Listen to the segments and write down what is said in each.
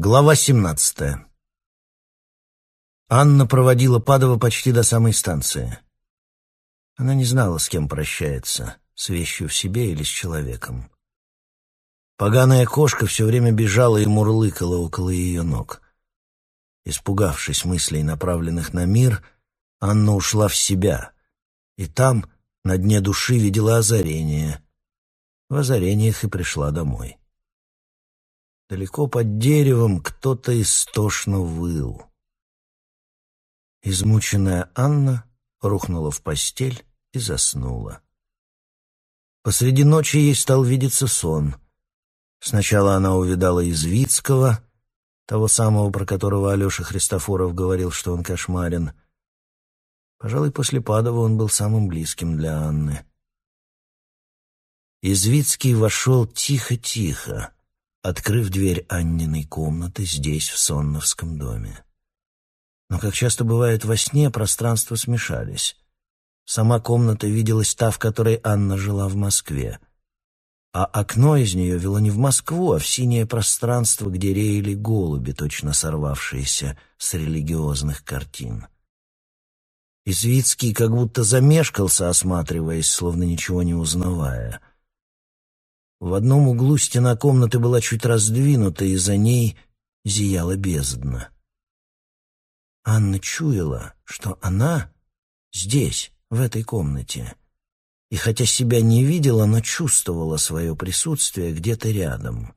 Глава 17. Анна проводила Падова почти до самой станции. Она не знала, с кем прощается, с вещью в себе или с человеком. Поганая кошка все время бежала и мурлыкала около ее ног. Испугавшись мыслей, направленных на мир, Анна ушла в себя, и там, на дне души, видела озарение. В озарениях и пришла домой. Далеко под деревом кто-то истошно выл. Измученная Анна рухнула в постель и заснула. Посреди ночи ей стал видеться сон. Сначала она увидала Извицкого, того самого, про которого Алеша Христофоров говорил, что он кошмарен. Пожалуй, после Падова он был самым близким для Анны. Извицкий вошел тихо-тихо открыв дверь Анниной комнаты здесь, в Сонновском доме. Но, как часто бывает во сне, пространства смешались. Сама комната виделась та, в которой Анна жила в Москве. А окно из нее вело не в Москву, а в синее пространство, где реяли голуби, точно сорвавшиеся с религиозных картин. Извицкий как будто замешкался, осматриваясь, словно ничего не узнавая — в одном углу стена комнаты была чуть раздвинута, и за ней зияла бездна. Анна чуяла, что она здесь, в этой комнате, и хотя себя не видела, но чувствовала свое присутствие где-то рядом.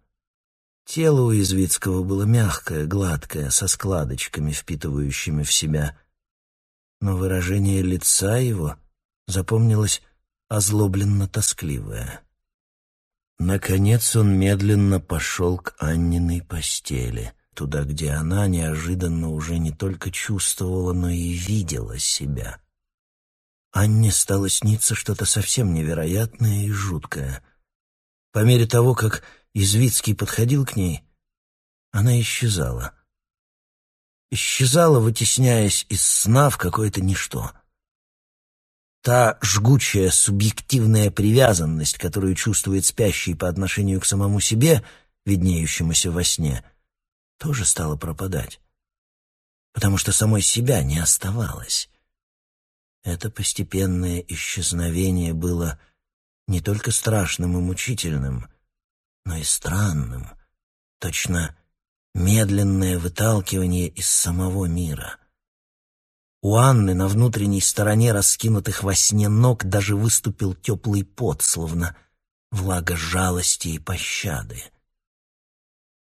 Тело у Извицкого было мягкое, гладкое, со складочками, впитывающими в себя, но выражение лица его запомнилось озлобленно-тоскливое. Наконец он медленно пошел к Анниной постели, туда, где она неожиданно уже не только чувствовала, но и видела себя. Анне стало сниться что-то совсем невероятное и жуткое. По мере того, как Извицкий подходил к ней, она исчезала. Исчезала, вытесняясь из сна в какое-то ничто — Та жгучая субъективная привязанность, которую чувствует спящий по отношению к самому себе, виднеющемуся во сне, тоже стала пропадать, потому что самой себя не оставалось. Это постепенное исчезновение было не только страшным и мучительным, но и странным, точно медленное выталкивание из самого мира — у Анны на внутренней стороне раскинутых во сне ног даже выступил теплый пот, словно влага жалости и пощады.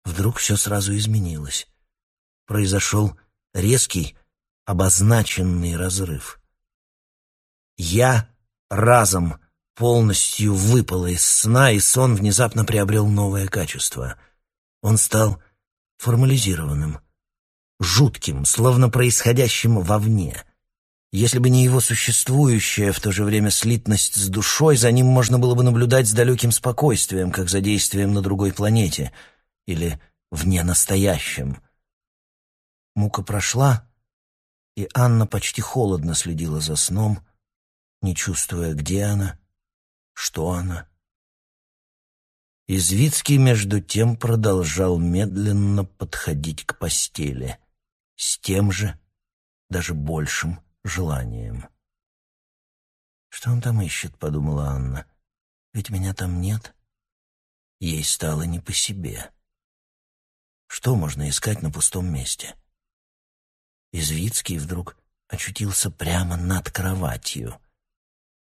Вдруг все сразу изменилось. Произошел резкий, обозначенный разрыв. Я разом полностью выпала из сна, и сон внезапно приобрел новое качество. Он стал формализированным — жутким, словно происходящим вовне. Если бы не его существующая в то же время слитность с душой, за ним можно было бы наблюдать с далеким спокойствием, как за действием на другой планете или вне настоящем. Мука прошла, и Анна почти холодно следила за сном, не чувствуя, где она, что она. Извицкий, между тем, продолжал медленно подходить к постели с тем же, даже большим желанием. «Что он там ищет?» — подумала Анна. «Ведь меня там нет». Ей стало не по себе. Что можно искать на пустом месте? Извицкий вдруг очутился прямо над кроватью.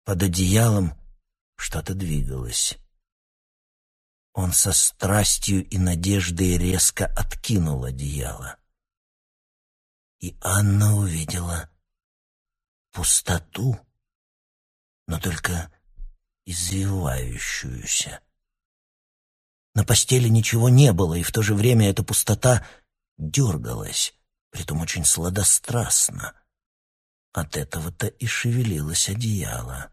Под одеялом что-то двигалось. Он со страстью и надеждой резко откинул одеяло и Анна увидела пустоту, но только извивающуюся. На постели ничего не было, и в то же время эта пустота дергалась, притом очень сладострастно. От этого-то и шевелилось одеяло.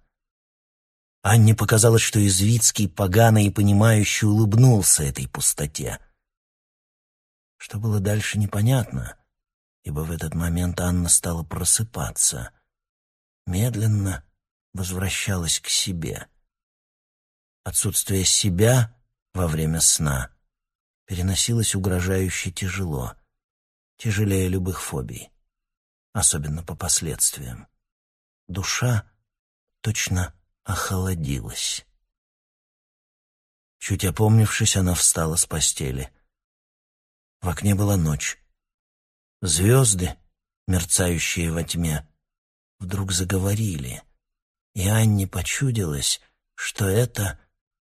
Анне показалось, что Извицкий погано и понимающе улыбнулся этой пустоте. Что было дальше, непонятно — ибо в этот момент Анна стала просыпаться. Медленно возвращалась к себе. Отсутствие себя во время сна переносилось угрожающе тяжело, тяжелее любых фобий, особенно по последствиям. Душа точно охолодилась. Чуть опомнившись, она встала с постели. В окне была ночь. Звезды, мерцающие во тьме, вдруг заговорили, и Анне почудилось, что это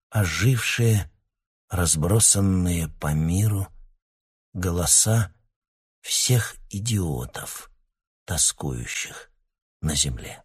ожившие, разбросанные по миру голоса всех идиотов, тоскующих на земле.